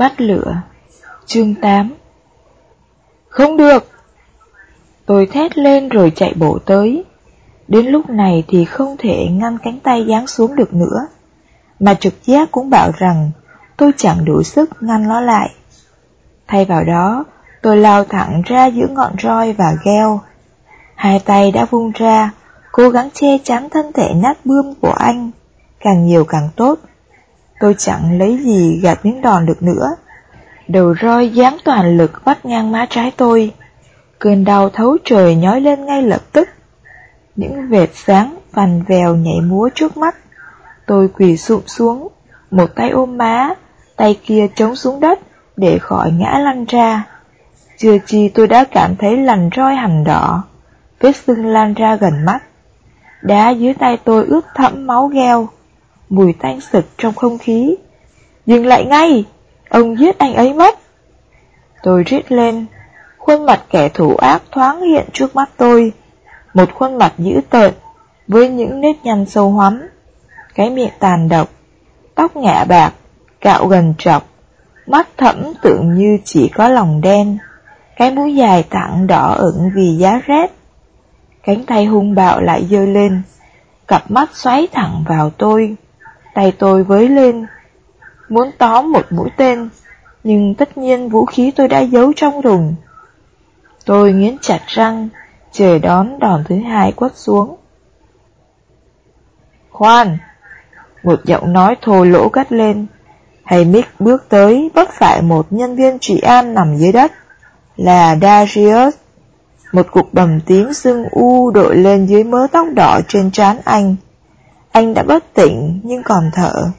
Bắt lửa. Chương 8 Không được. Tôi thét lên rồi chạy bộ tới. Đến lúc này thì không thể ngăn cánh tay giáng xuống được nữa. Mà trực giác cũng bảo rằng Tôi chẳng đủ sức ngăn nó lại. Thay vào đó, Tôi lao thẳng ra giữa ngọn roi và gheo Hai tay đã vung ra, Cố gắng che chắn thân thể nát bươm của anh. Càng nhiều càng tốt. Tôi chẳng lấy gì gạt miếng đòn được nữa. Đầu roi giáng toàn lực bắt ngang má trái tôi. Cơn đau thấu trời nhói lên ngay lập tức. Những vệt sáng vằn vèo nhảy múa trước mắt. Tôi quỳ sụp xuống, Một tay ôm má, Tay kia chống xuống đất Để khỏi ngã lăn ra. Chưa chi tôi đã cảm thấy lành roi hằn đỏ, Vết sưng lan ra gần mắt. Đá dưới tay tôi ướt thẫm máu gheo. Mùi tanh sực trong không khí. Dừng lại ngay, Ông giết anh ấy mất. Tôi rít lên, Khuôn mặt kẻ thủ ác thoáng hiện trước mắt tôi. Một khuôn mặt dữ tợn, Với những nếp nhăn sâu hoắm. Cái miệng tàn độc, Tóc ngạ bạc, Cạo gần trọc. Mắt thẫm tưởng như chỉ có lòng đen. Cái mũi dài thẳng đỏ ửng vì giá rét. Cánh tay hung bạo lại dơ lên, Cặp mắt xoáy thẳng vào tôi. Tay tôi với lên. Muốn tóm một mũi tên, Nhưng tất nhiên vũ khí tôi đã giấu trong thùng. Tôi nghiến chặt răng, Chờ đón đòn thứ hai quất xuống. Khoan! Một giọng nói thô lỗ cắt lên. Hay Mick bước tới, Bắt phải một nhân viên trị an nằm dưới đất, Là Darius. Một cục bầm tím sưng u đội lên dưới mớ tóc đỏ trên trán anh. Anh đã bất tỉnh nhưng còn thở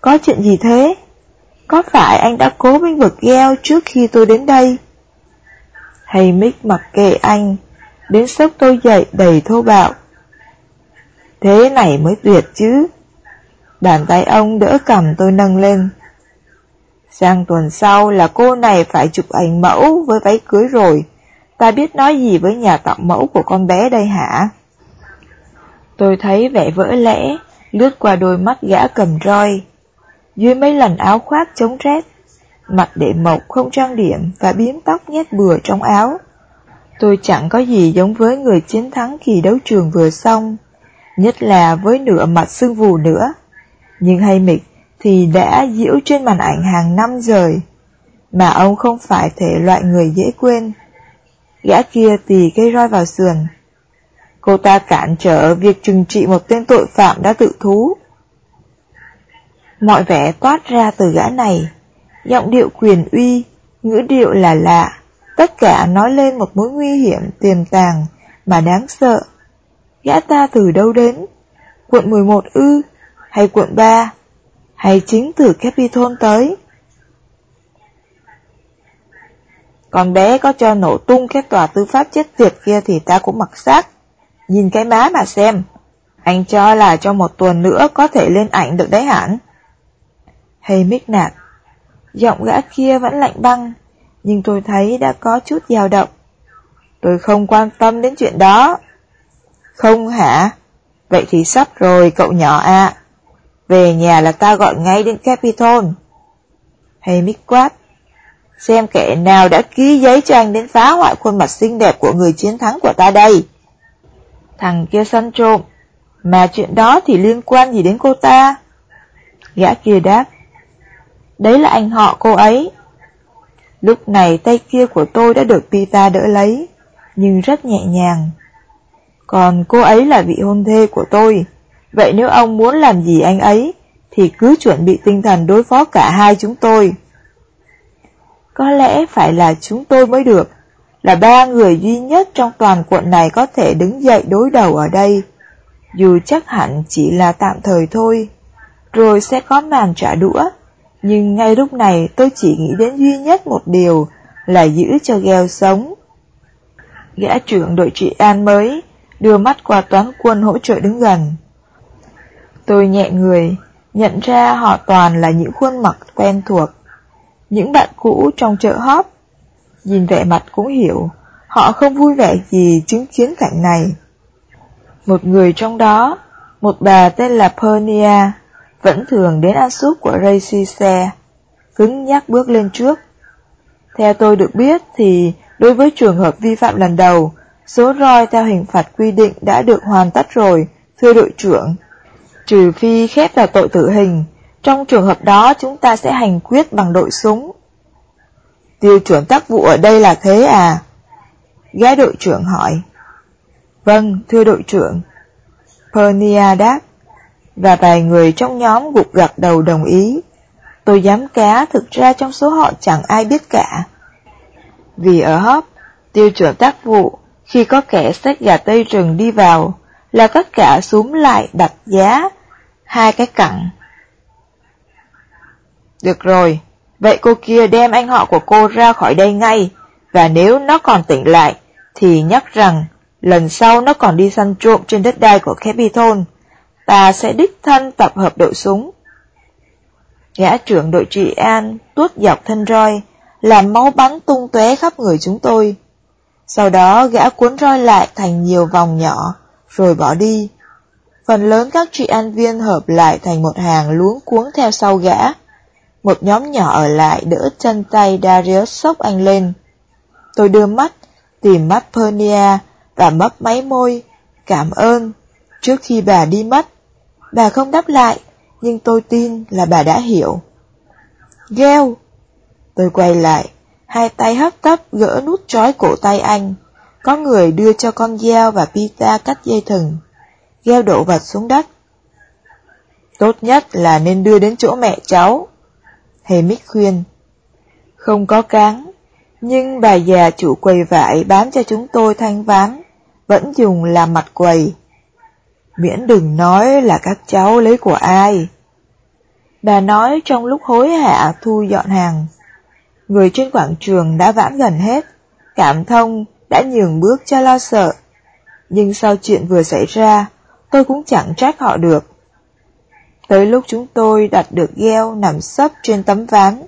Có chuyện gì thế? Có phải anh đã cố binh vực gheo trước khi tôi đến đây? Hay Mick mặc kệ anh, Đến sốc tôi dậy đầy thô bạo Thế này mới tuyệt chứ Bàn tay ông đỡ cầm tôi nâng lên Sang tuần sau là cô này phải chụp ảnh mẫu với váy cưới rồi Ta biết nói gì với nhà tạo mẫu của con bé đây hả? Tôi thấy vẻ vỡ lẽ, Lướt qua đôi mắt gã cầm roi. Dưới mấy lần áo khoác chống rét, Mặt đệ mộc không trang điểm Và biếm tóc nhét bừa trong áo. Tôi chẳng có gì giống với người chiến thắng kỳ đấu trường vừa xong, Nhất là với nửa mặt sưng vù nữa. Nhưng hay mịch thì đã diễu trên màn ảnh hàng năm rồi, Mà ông không phải thể loại người dễ quên. Gã kia tì cây roi vào sườn Cô ta cản trở việc trừng trị một tên tội phạm đã tự thú Mọi vẻ toát ra từ gã này Giọng điệu quyền uy, ngữ điệu là lạ Tất cả nói lên một mối nguy hiểm tiềm tàng mà đáng sợ Gã ta từ đâu đến? Quận 11 ư? Hay quận 3? Hay chính từ Capitol tới? Còn bé có cho nổ tung cái tòa tư pháp chết tiệt kia thì ta cũng mặc xác Nhìn cái má mà xem. Anh cho là trong một tuần nữa có thể lên ảnh được đấy hẳn. Hay mít nạt. Giọng gã kia vẫn lạnh băng, Nhưng tôi thấy đã có chút dao động. Tôi không quan tâm đến chuyện đó. Không hả? Vậy thì sắp rồi, cậu nhỏ ạ. Về nhà là ta gọi ngay đến Capitol. Hay mít quát. Xem kẻ nào đã ký giấy cho anh đến phá hoại khuôn mặt xinh đẹp của người chiến thắng của ta đây. Thằng kia săn trộm. Mà chuyện đó thì liên quan gì đến cô ta? Gã kia đáp, Đấy là anh họ cô ấy. Lúc này tay kia của tôi đã được Pita đỡ lấy, Nhưng rất nhẹ nhàng. Còn cô ấy là vị hôn thê của tôi. Vậy nếu ông muốn làm gì anh ấy, Thì cứ chuẩn bị tinh thần đối phó cả hai chúng tôi. Có lẽ phải là chúng tôi mới được. Là ba người duy nhất trong toàn quận này có thể đứng dậy đối đầu ở đây Dù chắc hẳn chỉ là tạm thời thôi Rồi sẽ có màn trả đũa nhưng ngay lúc này tôi chỉ nghĩ đến duy nhất một điều là giữ cho gheo sống. Gã trưởng đội trị an mới đưa mắt qua toán quân hỗ trợ đứng gần. Tôi nhẹ người, nhận ra họ toàn là những khuôn mặt quen thuộc, những bạn cũ trong chợ hóp. Nhìn vẻ mặt cũng hiểu, họ không vui vẻ gì chứng kiến cảnh này. Một người trong đó, một bà tên là Pernia, vẫn thường đến ăn súp của Racy xe. cứng nhắc bước lên trước. Theo tôi được biết thì đối với trường hợp vi phạm lần đầu, số roi theo hình phạt quy định đã được hoàn tất rồi, thưa đội trưởng. Trừ phi khép vào tội tử hình, trong trường hợp đó chúng ta sẽ hành quyết bằng đội súng. Tiêu chuẩn tác vụ ở đây là thế à? Gái đội trưởng hỏi. Vâng, thưa đội trưởng. Pernia đáp. Và vài người trong nhóm gục gật đầu đồng ý. Tôi dám cá thực ra trong số họ chẳng ai biết cả. Vì ở hấp, tiêu chuẩn tác vụ, khi có kẻ xách gà tây rừng đi vào, là tất cả xuống lại đặt giá, hai cái cẳng. Được rồi, vậy cô kia đem anh họ của cô ra khỏi đây ngay, và nếu nó còn tỉnh lại, thì nhắc rằng lần sau nó còn đi săn trộm trên đất đai của Capitol, ta sẽ đích thân tập hợp đội súng. Gã trưởng đội trị an tuốt dọc thân roi, làm máu bắn tung tóe khắp người chúng tôi. Sau đó gã cuốn roi lại thành nhiều vòng nhỏ, rồi bỏ đi. Phần lớn các trị an viên hợp lại thành một hàng luống cuống theo sau gã. Một nhóm nhỏ ở lại đỡ chân tay Darius sốc anh lên. Tôi đưa mắt, tìm mắt Pernia và mấp máy môi, cảm ơn, trước khi bà đi mất. Bà không đáp lại, nhưng tôi tin là bà đã hiểu. Gheo! Tôi quay lại, hai tay hấp tấp gỡ nút trói cổ tay anh. Có người đưa cho con dao và pita cắt dây thừng. Gheo đổ vật xuống đất. Tốt nhất là nên đưa đến chỗ mẹ cháu. Hemic khuyên. Không có cán, nhưng bà già chủ quầy vải bán cho chúng tôi thanh ván, vẫn dùng làm mặt quầy. Miễn đừng nói là các cháu lấy của ai. Bà nói trong lúc hối hả thu dọn hàng. Người trên quảng trường đã vãn gần hết, cảm thông đã nhường bước cho lo sợ. Nhưng sau chuyện vừa xảy ra, tôi cũng chẳng trách họ được. Tới lúc chúng tôi đặt được gheo nằm sấp trên tấm ván,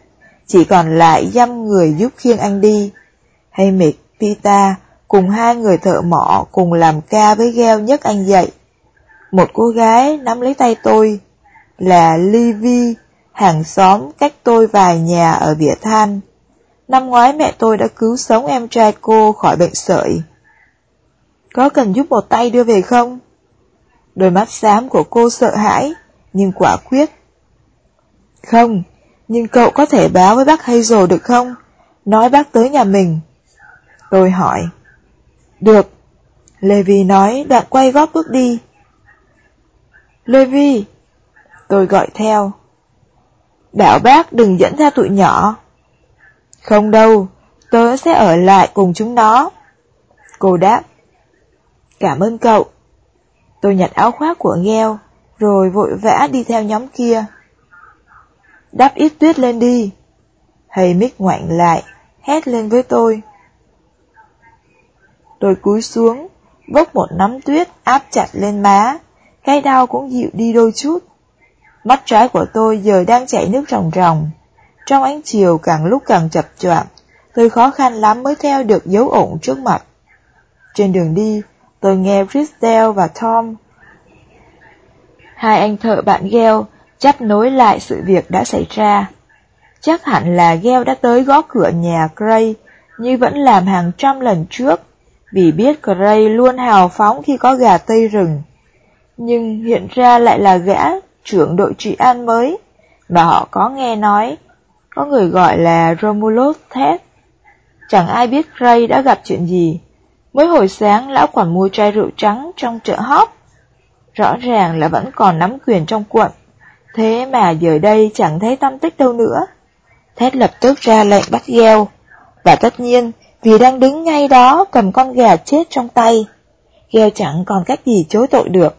chỉ còn lại dăm người giúp khiêng anh đi. Hay mệt, Pita cùng hai người thợ mỏ cùng làm ca với gheo nhấc anh dậy. Một cô gái nắm lấy tay tôi, là Livy, hàng xóm cách tôi vài nhà ở vỉa Than. Năm ngoái mẹ tôi đã cứu sống em trai cô khỏi bệnh sởi. Có cần giúp một tay đưa về không? Đôi mắt xám của cô sợ hãi, nhưng quả quyết. Không, nhưng cậu có thể báo với bác Hazel được không? Nói bác tới nhà mình. Tôi hỏi. Được. Levi nói đoạn quay góp bước đi. Levi, Tôi gọi theo. Bảo bác đừng dẫn theo tụi nhỏ. Không đâu, tớ sẽ ở lại cùng chúng nó. Cô đáp. Cảm ơn cậu. Tôi nhặt áo khoác của ngheo, rồi vội vã đi theo nhóm kia. Đắp ít tuyết lên đi. Thầy mít ngoảnh lại, hét lên với tôi. Tôi cúi xuống, vốc một nắm tuyết áp chặt lên má, cái đau cũng dịu đi đôi chút. Mắt trái của tôi giờ đang chảy nước ròng ròng. Trong ánh chiều càng lúc càng chập choạng, tôi khó khăn lắm mới theo được dấu ổn trước mặt. Trên đường đi, tôi nghe Christelle và Tom. Hai anh thợ bạn Gheo chấp nối lại sự việc đã xảy ra. Chắc hẳn là Gheo đã tới gõ cửa nhà Gray như vẫn làm hàng trăm lần trước, vì biết Gray luôn hào phóng khi có gà tây rừng. Nhưng hiện ra lại là gã trưởng đội trị an mới, mà họ có nghe nói, có người gọi là Romulus Thép. Chẳng ai biết Ray đã gặp chuyện gì. Mới hồi sáng lão quản mua chai rượu trắng trong chợ hóc. Rõ ràng là vẫn còn nắm quyền trong quận, thế mà giờ đây chẳng thấy tâm tích đâu nữa. Thét lập tức ra lệnh bắt gheo, và tất nhiên vì đang đứng ngay đó cầm con gà chết trong tay. Gheo chẳng còn cách gì chối tội được.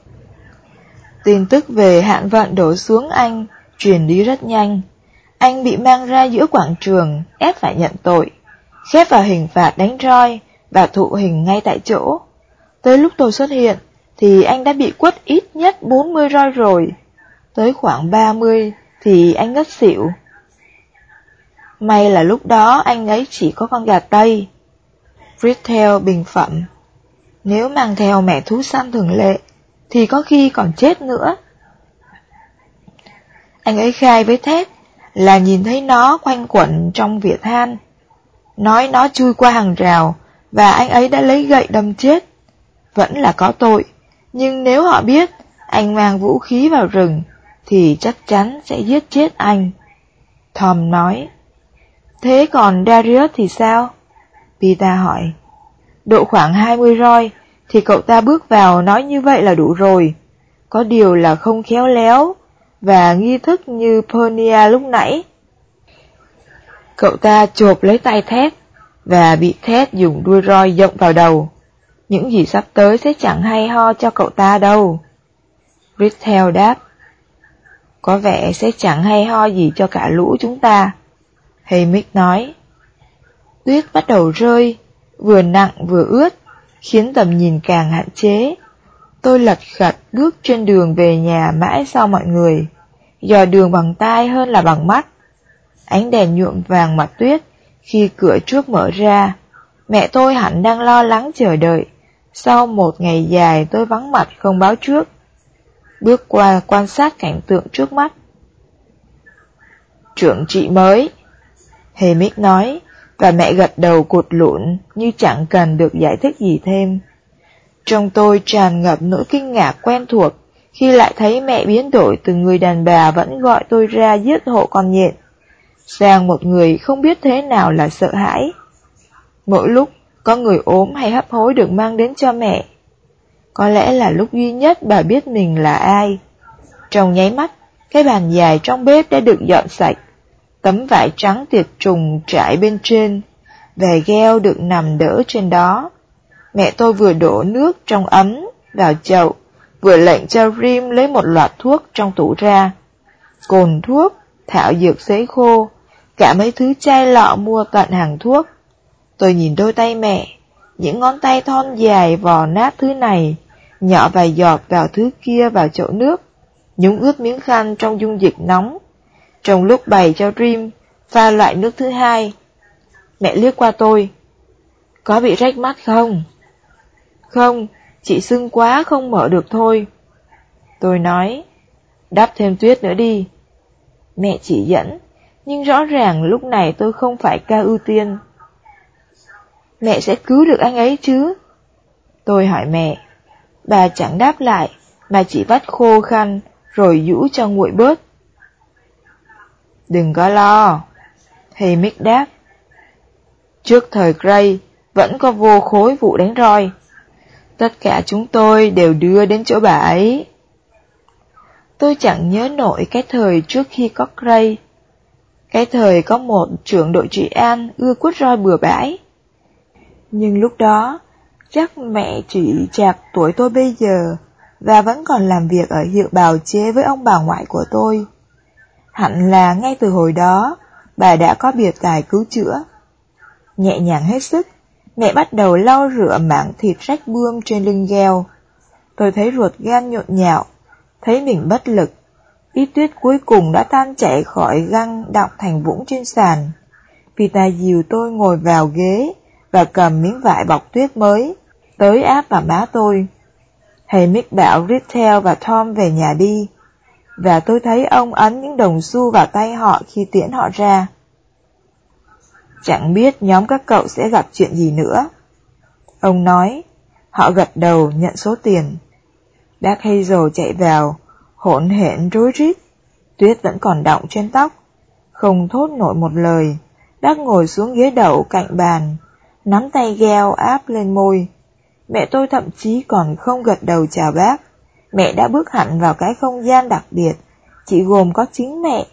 Tin tức về hạn vận đổ xuống anh truyền đi rất nhanh. Anh bị mang ra giữa quảng trường, ép phải nhận tội, khép vào hình phạt đánh roi và thụ hình ngay tại chỗ. Tới lúc tôi xuất hiện, thì anh đã bị quất ít nhất 40 roi rồi. Tới khoảng 30 thì anh ngất xỉu. May là lúc đó anh ấy chỉ có con gà Tây. Frittel bình phẩm. Nếu mang theo mẹ thú săn thường lệ, thì có khi còn chết nữa. Anh ấy khai với Thét là nhìn thấy nó quanh quẩn trong vỉa than. Nói nó chui qua hàng rào và anh ấy đã lấy gậy đâm chết. Vẫn là có tội, nhưng nếu họ biết anh mang vũ khí vào rừng, thì chắc chắn sẽ giết chết anh. Thom nói. Thế còn Darius thì sao? Pita hỏi. Độ khoảng 20 roi, thì cậu ta bước vào nói như vậy là đủ rồi. Có điều là không khéo léo và nghi thức như Pernia lúc nãy. Cậu ta chộp lấy tay thét và bị thét dùng đuôi roi dộng vào đầu. Những gì sắp tới sẽ chẳng hay ho cho cậu ta đâu. Rittel đáp. Có vẻ sẽ chẳng hay ho gì cho cả lũ chúng ta. Haymick nói. Tuyết bắt đầu rơi, vừa nặng vừa ướt, khiến tầm nhìn càng hạn chế. Tôi lật khật bước trên đường về nhà mãi sau mọi người, dò đường bằng tay hơn là bằng mắt. Ánh đèn nhuộm vàng mặt tuyết khi cửa trước mở ra. Mẹ tôi hẳn đang lo lắng chờ đợi. Sau một ngày dài tôi vắng mặt không báo trước. Bước qua quan sát cảnh tượng trước mắt. Trưởng chị mới. Hề mít nói, và mẹ gật đầu cụt lụn như chẳng cần được giải thích gì thêm. Trong tôi tràn ngập nỗi kinh ngạc quen thuộc khi lại thấy mẹ biến đổi từ người đàn bà vẫn gọi tôi ra giết hộ con nhện, sang một người không biết thế nào là sợ hãi. Mỗi lúc có người ốm hay hấp hối được mang đến cho mẹ. Có lẽ là lúc duy nhất bà biết mình là ai. Trong nháy mắt, cái bàn dài trong bếp đã được dọn sạch. Tấm vải trắng tiệt trùng trải bên trên, về gheo được nằm đỡ trên đó. Mẹ tôi vừa đổ nước trong ấm vào chậu, vừa lệnh cho Rim lấy một loạt thuốc trong tủ ra. Cồn thuốc, thảo dược sấy khô, cả mấy thứ chai lọ mua tận hàng thuốc. Tôi nhìn đôi tay mẹ, những ngón tay thon dài vò nát thứ này, nhỏ vài giọt vào thứ kia vào chậu nước, nhúng ướt miếng khăn trong dung dịch nóng. Trong lúc bày cho Rim, pha loại nước thứ hai. Mẹ liếc qua tôi. Có bị rách mắt không? Không, chị sưng quá không mở được thôi. Tôi nói, đắp thêm tuyết nữa đi. Mẹ chỉ dẫn, nhưng rõ ràng lúc này tôi không phải ca ưu tiên. Mẹ sẽ cứu được anh ấy chứ? Tôi hỏi mẹ. Bà chẳng đáp lại, mà chỉ vắt khô khăn, rồi rũ cho nguội bớt. Đừng có lo. thầy Mick đáp. Trước thời Gray, vẫn có vô khối vụ đánh roi. Tất cả chúng tôi đều đưa đến chỗ bà ấy. Tôi chẳng nhớ nổi cái thời trước khi có Gray. Cái thời có một trưởng đội trị an ưa quất roi bừa bãi. Nhưng lúc đó, chắc mẹ chỉ chạc tuổi tôi bây giờ và vẫn còn làm việc ở hiệu bào chế với ông bà ngoại của tôi. Hẳn là ngay từ hồi đó, bà đã có biệt tài cứu chữa. Nhẹ nhàng hết sức, mẹ bắt đầu lau rửa mảng thịt rách bươm trên lưng gheo. Tôi thấy ruột gan nhộn nhạo, thấy mình bất lực. Ít tuyết cuối cùng đã tan chảy khỏi găng đọng thành vũng trên sàn. vì ta dìu tôi ngồi vào ghế và cầm miếng vải bọc tuyết mới, tới áp vào má tôi. thầy Mick bảo Rittel và Tom về nhà đi, và tôi thấy ông ấn những đồng xu vào tay họ khi tiễn họ ra. Chẳng biết nhóm các cậu sẽ gặp chuyện gì nữa. Ông nói, họ gật đầu nhận số tiền. Dark Hazel chạy vào, hỗn hển rối rít, tuyết vẫn còn đọng trên tóc, không thốt nổi một lời. Dark ngồi xuống ghế đậu cạnh bàn, nắm tay gheo áp lên môi. Mẹ tôi thậm chí còn không gật đầu chào bác. Mẹ đã bước hẳn vào cái không gian đặc biệt, chỉ gồm có chính mẹ,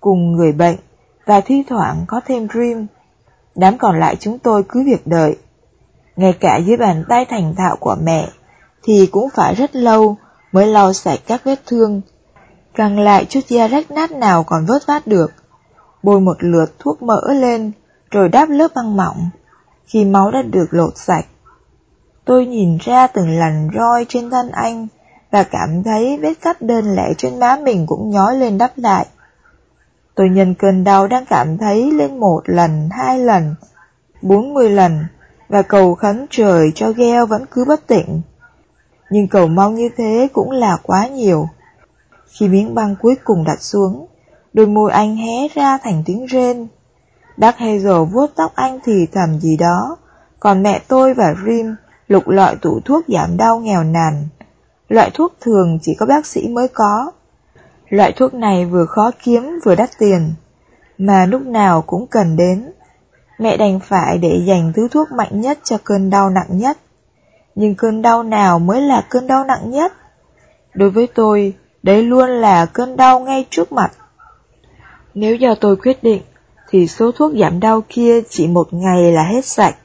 cùng người bệnh, và thi thoảng có thêm Dream. Đám còn lại chúng tôi cứ việc đợi. Ngay cả dưới bàn tay thành thạo của mẹ, thì cũng phải rất lâu mới lau sạch các vết thương. Càng lại chút da rách nát nào còn vớt vát được. Bôi một lượt thuốc mỡ lên, rồi đáp lớp băng mỏng. Khi máu đã được lột sạch, tôi nhìn ra từng lành roi trên thân anh và cảm thấy vết cắt đơn lẻ trên má mình cũng nhói lên đắp lại. Tôi nhân cơn đau đang cảm thấy lên một lần, hai lần, bốn mươi lần và cầu khấn trời cho gheo vẫn cứ bất tỉnh. Nhưng cầu mong như thế cũng là quá nhiều. Khi miếng băng cuối cùng đặt xuống, đôi môi anh hé ra thành tiếng rên. Đắc Hazel vuốt tóc anh thì thầm gì đó, còn mẹ tôi và Rim lục lọi tủ thuốc giảm đau nghèo nàn. Loại thuốc thường chỉ có bác sĩ mới có. Loại thuốc này vừa khó kiếm vừa đắt tiền, mà lúc nào cũng cần đến. Mẹ đành phải để dành thứ thuốc mạnh nhất cho cơn đau nặng nhất. Nhưng cơn đau nào mới là cơn đau nặng nhất? Đối với tôi, đấy luôn là cơn đau ngay trước mặt. Nếu do tôi quyết định, thì số thuốc giảm đau kia chỉ một ngày là hết sạch.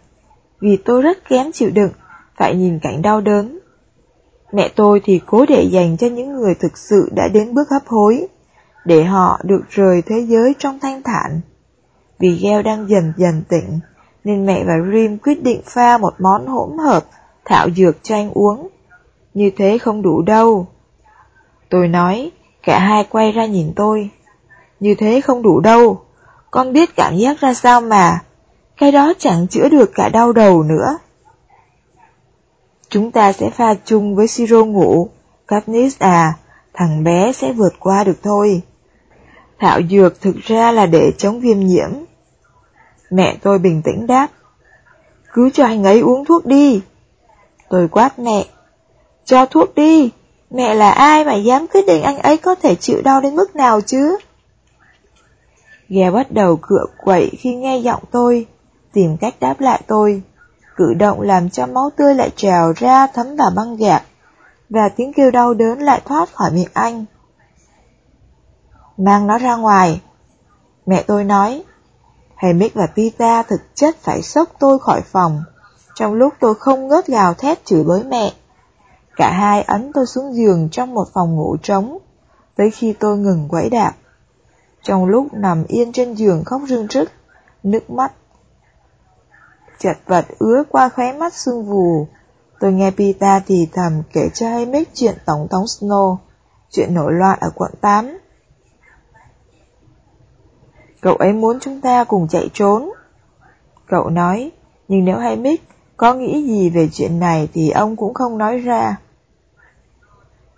Vì tôi rất kém chịu đựng, phải nhìn cảnh đau đớn. Mẹ tôi thì cố để dành cho những người thực sự đã đến bước hấp hối, để họ được rời thế giới trong thanh thản. Vì Gheo đang dần dần tỉnh, nên mẹ và Rim quyết định pha một món hỗn hợp thảo dược cho anh uống. Như thế không đủ đâu. Tôi nói, cả hai quay ra nhìn tôi. Như thế không đủ đâu, con biết cảm giác ra sao mà, cái đó chẳng chữa được cả đau đầu nữa. Chúng ta sẽ pha chung với siro ngủ, Katniss à, thằng bé sẽ vượt qua được thôi. Thảo dược thực ra là để chống viêm nhiễm. Mẹ tôi bình tĩnh đáp. Cứ cho anh ấy uống thuốc đi. Tôi quát mẹ. Cho thuốc đi. Mẹ là ai mà dám quyết định anh ấy có thể chịu đau đến mức nào chứ? Ghe bắt đầu cựa quậy khi nghe giọng tôi, tìm cách đáp lại tôi. Cử động làm cho máu tươi lại trào ra thấm vào băng gạc, và tiếng kêu đau đớn lại thoát khỏi miệng anh. Mang nó ra ngoài. Mẹ tôi nói, Hamick và Pita thực chất phải sốc tôi khỏi phòng, trong lúc tôi không ngớt gào thét chửi bới mẹ. Cả hai ấn tôi xuống giường trong một phòng ngủ trống, tới khi tôi ngừng quẫy đạp. Trong lúc nằm yên trên giường khóc rưng rức, nước mắt chật vật ứa qua khóe mắt sưng vù. Tôi nghe Pita thì thầm kể cho Haymick chuyện Tổng thống Snow, chuyện nổi loạn ở quận 8. Cậu ấy muốn chúng ta cùng chạy trốn. Cậu nói, nhưng nếu Haymick có nghĩ gì về chuyện này thì ông cũng không nói ra.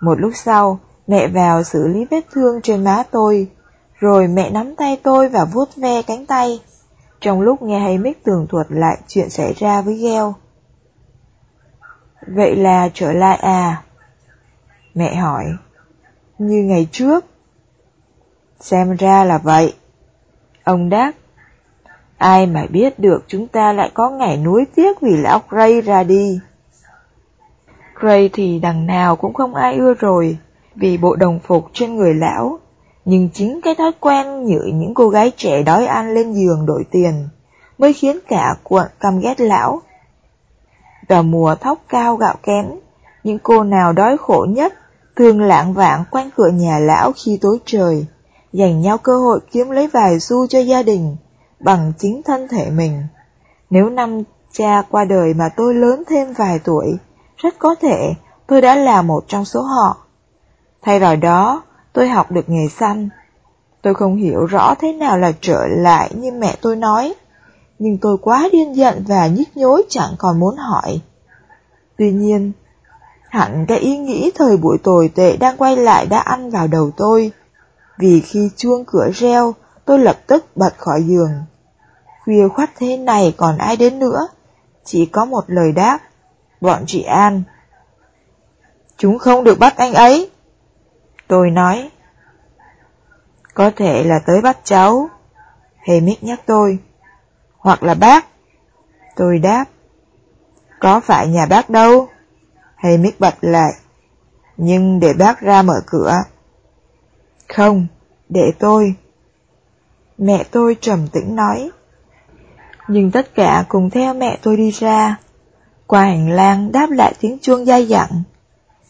Một lúc sau, mẹ vào xử lý vết thương trên má tôi, rồi mẹ nắm tay tôi và vuốt ve cánh tay, trong lúc nghe hay mít tường thuật lại chuyện xảy ra với Gheo. Vậy là trở lại à? Mẹ hỏi. Như ngày trước. Xem ra là vậy. Ông đáp. Ai mà biết được chúng ta lại có ngày nuối tiếc vì lão Gray ra đi. Gray thì đằng nào cũng không ai ưa rồi, vì bộ đồng phục trên người lão nhưng chính cái thói quen như những cô gái trẻ đói ăn lên giường đổi tiền mới khiến cả quận căm ghét lão. Vào mùa thóc cao gạo kém, những cô nào đói khổ nhất thường lạng vạng quanh cửa nhà lão khi tối trời, dành nhau cơ hội kiếm lấy vài xu cho gia đình bằng chính thân thể mình. Nếu năm cha qua đời mà tôi lớn thêm vài tuổi, rất có thể tôi đã là một trong số họ. Thay vào đó, tôi học được nghề xanh. Tôi không hiểu rõ thế nào là trở lại như mẹ tôi nói, nhưng tôi quá điên giận và nhức nhối chẳng còn muốn hỏi. Tuy nhiên, hẳn cái ý nghĩ thời buổi tồi tệ đang quay lại đã ăn vào đầu tôi, vì khi chuông cửa reo, tôi lập tức bật khỏi giường. Khuya khoắt thế này còn ai đến nữa, chỉ có một lời đáp, bọn chị An. Chúng không được bắt anh ấy. Tôi nói, có thể là tới bắt cháu. Hamick nhắc tôi, hoặc là bác. Tôi đáp, có phải nhà bác đâu. Hamick bật lại, nhưng để bác ra mở cửa. Không, để tôi. Mẹ tôi trầm tĩnh nói. Nhưng tất cả cùng theo mẹ tôi đi ra. Qua hành lang đáp lại tiếng chuông dai dẳng.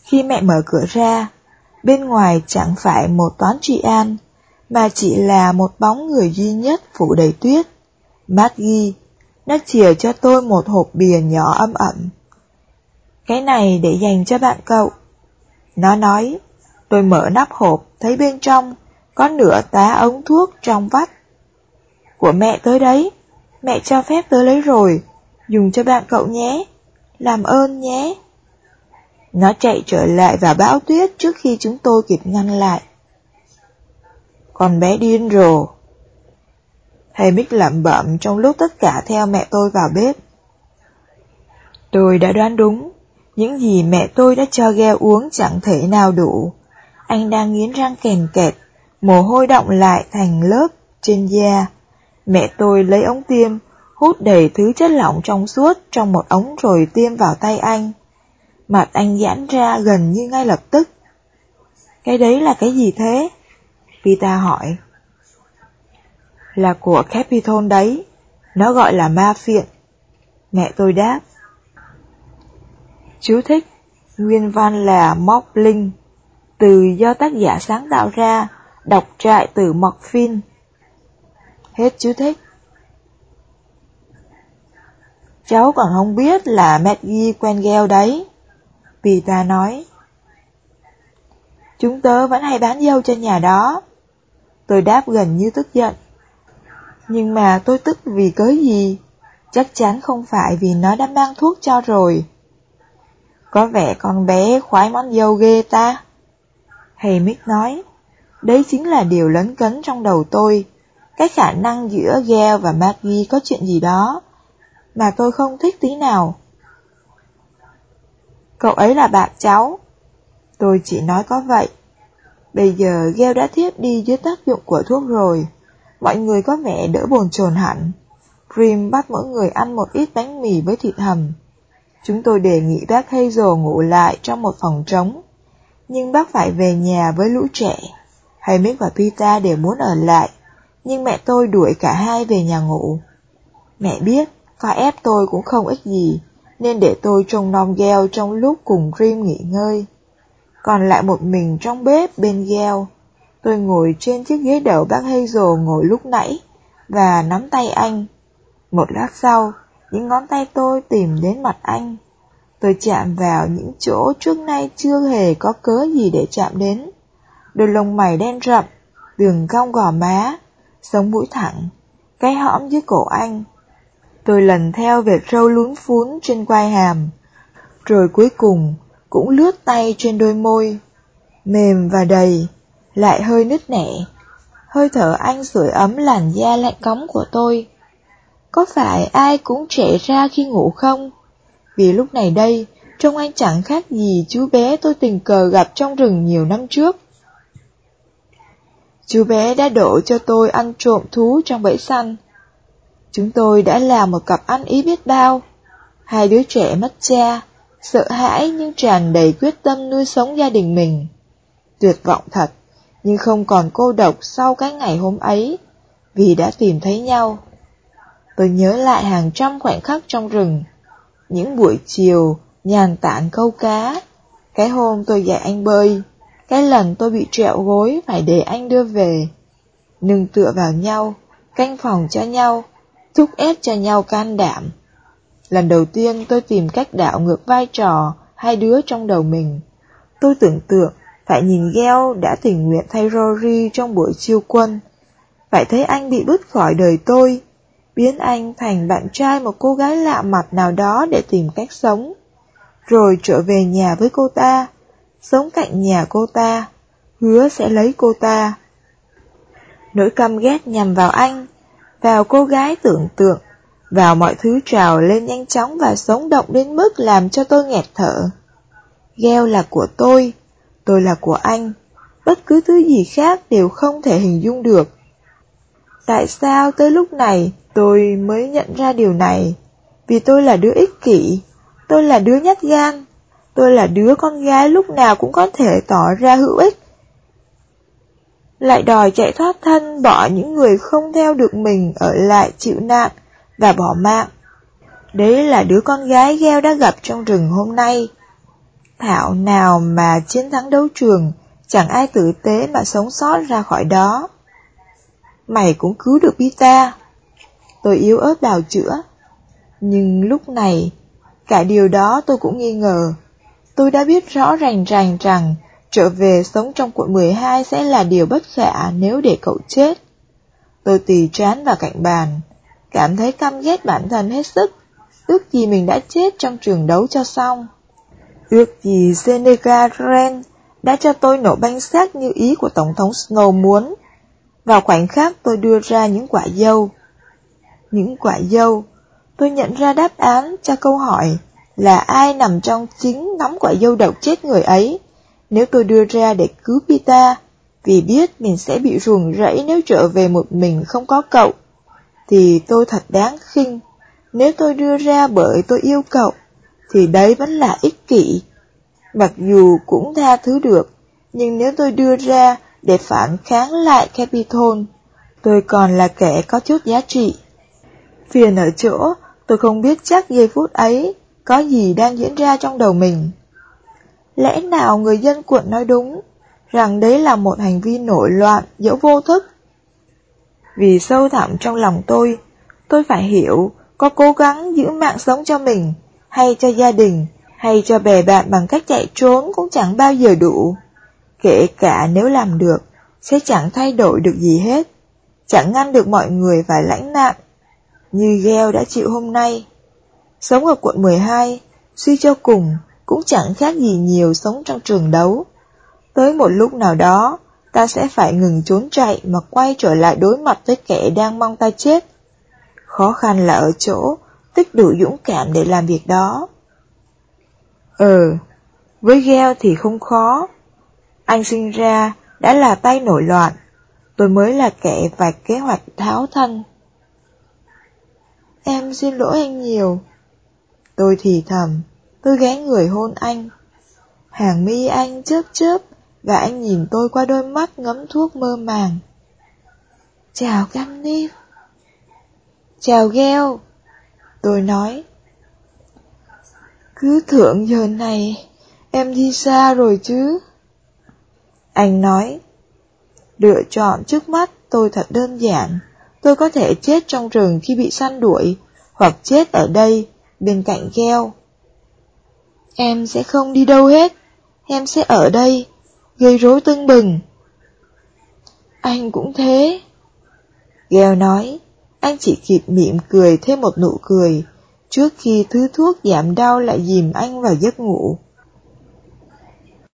Khi mẹ mở cửa ra, Bên ngoài chẳng phải một toán trị an, mà chỉ là một bóng người duy nhất phủ đầy tuyết. Maggie, nó chìa cho tôi một hộp bìa nhỏ âm ẩm. Cái này để dành cho bạn cậu. Nó nói, tôi mở nắp hộp, thấy bên trong có nửa tá ống thuốc trong vắt. Của mẹ tới đấy, mẹ cho phép tớ lấy rồi, dùng cho bạn cậu nhé. Làm ơn nhé. Nó chạy trở lại và bão tuyết trước khi chúng tôi kịp ngăn lại. Con bé điên rồ. Thầy Mick lẩm bẩm trong lúc tất cả theo mẹ tôi vào bếp. Tôi đã đoán đúng, những gì mẹ tôi đã cho ghe uống chẳng thể nào đủ. Anh đang nghiến răng kèn kẹt, mồ hôi động lại thành lớp trên da. Mẹ tôi lấy ống tiêm, hút đầy thứ chất lỏng trong suốt trong một ống rồi tiêm vào tay anh. Mặt anh giãn ra gần như ngay lập tức. Cái đấy là cái gì thế? Vita hỏi. Là của Capitol đấy, nó gọi là ma phiện. Mẹ tôi đáp. Chú thích, nguyên văn là Móc Linh, từ do tác giả sáng tạo ra, đọc trại từ Morphine. Hết chú thích. Cháu còn không biết là Maggie quen gheo đấy vì ta nói. Chúng tớ vẫn hay bán dâu cho nhà đó. Tôi đáp gần như tức giận. Nhưng mà tôi tức vì cớ gì? Chắc chắn không phải vì nó đã mang thuốc cho rồi. Có vẻ con bé khoái món dâu ghê ta. Hay Mick nói, đấy chính là điều lấn cấn trong đầu tôi. Cái khả năng giữa Gale và Maggie có chuyện gì đó mà tôi không thích tí nào. Cậu ấy là bạn cháu. Tôi chỉ nói có vậy. Bây giờ gheo đã thiếp đi dưới tác dụng của thuốc rồi. Mọi người có vẻ đỡ bồn chồn hẳn. Dream bắt mỗi người ăn một ít bánh mì với thịt hầm. Chúng tôi đề nghị bác Hazel ngủ lại trong một phòng trống. Nhưng bác phải về nhà với lũ trẻ. Haymick và Pita đều muốn ở lại. Nhưng mẹ tôi đuổi cả hai về nhà ngủ. Mẹ biết, có ép tôi cũng không ích gì, nên để tôi trông nom gheo trong lúc cùng Dream nghỉ ngơi. Còn lại một mình trong bếp bên gheo, tôi ngồi trên chiếc ghế đầu bác Hazel ngồi lúc nãy và nắm tay anh. Một lát sau, những ngón tay tôi tìm đến mặt anh. Tôi chạm vào những chỗ trước nay chưa hề có cớ gì để chạm đến. Đôi lông mày đen rậm, đường cong gò má, sống mũi thẳng, cái hõm dưới cổ anh. Tôi lần theo vệt râu lún phún trên quai hàm, rồi cuối cùng cũng lướt tay trên đôi môi, mềm và đầy, lại hơi nứt nẻ. Hơi thở anh sưởi ấm làn da lạnh cống của tôi. Có phải ai cũng trẻ ra khi ngủ không? Vì lúc này đây, trông anh chẳng khác gì chú bé tôi tình cờ gặp trong rừng nhiều năm trước. Chú bé đã đổ cho tôi ăn trộm thú trong bẫy săn. Chúng tôi đã là một cặp ăn ý biết bao. Hai đứa trẻ mất cha, sợ hãi nhưng tràn đầy quyết tâm nuôi sống gia đình mình. Tuyệt vọng thật, nhưng không còn cô độc sau cái ngày hôm ấy, vì đã tìm thấy nhau. Tôi nhớ lại hàng trăm khoảnh khắc trong rừng, những buổi chiều nhàn tản câu cá, cái hôm tôi dạy anh bơi, cái lần tôi bị trẹo gối phải để anh đưa về. nương tựa vào nhau, canh phòng cho nhau, thúc ép cho nhau can đảm. Lần đầu tiên tôi tìm cách đảo ngược vai trò hai đứa trong đầu mình. Tôi tưởng tượng phải nhìn Gheo đã tình nguyện thay Rory trong buổi chiêu quân. Phải thấy anh bị bứt khỏi đời tôi, biến anh thành bạn trai một cô gái lạ mặt nào đó để tìm cách sống. Rồi trở về nhà với cô ta, sống cạnh nhà cô ta, hứa sẽ lấy cô ta. Nỗi căm ghét nhằm vào anh, vào cô gái tưởng tượng, vào mọi thứ trào lên nhanh chóng và sống động đến mức làm cho tôi nghẹt thở. Gheo là của tôi, tôi là của anh, bất cứ thứ gì khác đều không thể hình dung được. Tại sao tới lúc này tôi mới nhận ra điều này? Vì tôi là đứa ích kỷ, tôi là đứa nhát gan, tôi là đứa con gái lúc nào cũng có thể tỏ ra hữu ích. Lại đòi chạy thoát thân bỏ những người không theo được mình ở lại chịu nạn và bỏ mạng. Đấy là đứa con gái gheo đã gặp trong rừng hôm nay. Thảo nào mà chiến thắng đấu trường, chẳng ai tử tế mà sống sót ra khỏi đó. Mày cũng cứu được Pita. Tôi yếu ớt bào chữa. Nhưng lúc này, cả điều đó tôi cũng nghi ngờ. Tôi đã biết rõ ràng ràng rằng trở về sống trong quận 12 sẽ là điều bất khả nếu để cậu chết. Tôi tì trán vào cạnh bàn, cảm thấy căm ghét bản thân hết sức, ước gì mình đã chết trong trường đấu cho xong. Ước gì Seneca Ren đã cho tôi nổ banh xác như ý của Tổng thống Snow muốn. Vào khoảnh khắc tôi đưa ra những quả dâu. Những quả dâu, tôi nhận ra đáp án cho câu hỏi là ai nằm trong chính nắm quả dâu độc chết người ấy. Nếu tôi đưa ra để cứu Pita, vì biết mình sẽ bị ruồng rẫy nếu trở về một mình không có cậu, thì tôi thật đáng khinh. Nếu tôi đưa ra bởi tôi yêu cậu, thì đấy vẫn là ích kỷ. Mặc dù cũng tha thứ được, nhưng nếu tôi đưa ra để phản kháng lại Capitol, tôi còn là kẻ có chút giá trị. Phiền ở chỗ, tôi không biết chắc giây phút ấy có gì đang diễn ra trong đầu mình. Lẽ nào người dân quận nói đúng, rằng đấy là một hành vi nổi loạn giữa vô thức? Vì sâu thẳm trong lòng tôi, tôi phải hiểu có cố gắng giữ mạng sống cho mình, hay cho gia đình, hay cho bè bạn bằng cách chạy trốn cũng chẳng bao giờ đủ. Kể cả nếu làm được, sẽ chẳng thay đổi được gì hết, chẳng ngăn được mọi người phải lãnh nạn, như Gheo đã chịu hôm nay. Sống ở quận 12, suy cho cùng, cũng chẳng khác gì nhiều sống trong trường đấu. Tới một lúc nào đó, ta sẽ phải ngừng trốn chạy mà quay trở lại đối mặt với kẻ đang mong ta chết. Khó khăn là ở chỗ, tích đủ dũng cảm để làm việc đó. Ừ, với Gheo thì không khó. Anh sinh ra đã là tay nổi loạn, tôi mới là kẻ vạch kế hoạch tháo thân. Em xin lỗi anh nhiều. Tôi thì thầm, tôi ghé người hôn anh. Hàng mi anh chớp chớp, và anh nhìn tôi qua đôi mắt ngấm thuốc mơ màng. Chào Canif. Chào Gheo. Tôi nói. Cứ thượng giờ này, em đi xa rồi chứ. Anh nói. Lựa chọn trước mắt tôi thật đơn giản. Tôi có thể chết trong rừng khi bị săn đuổi, hoặc chết ở đây, bên cạnh Gheo. Em sẽ không đi đâu hết, em sẽ ở đây, gây rối tưng bừng. Anh cũng thế. Gheo nói, anh chỉ kịp mỉm cười thêm một nụ cười, trước khi thứ thuốc giảm đau lại dìm anh vào giấc ngủ.